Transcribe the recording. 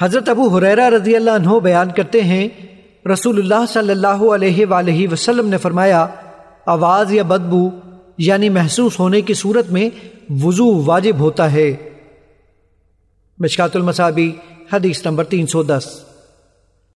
حضرت ابو حریرہ رضی اللہ عنہ بیان کرتے ہیں، رسول اللہ صلی اللہ علیہ وآلہ وسلم نے فرمایا، آواز یا بدبو یعنی محسوس ہونے کی صورت میں وضو واجب ہوتا ہے۔ مشکات المصابی حدیث نمبر تین سو دس۔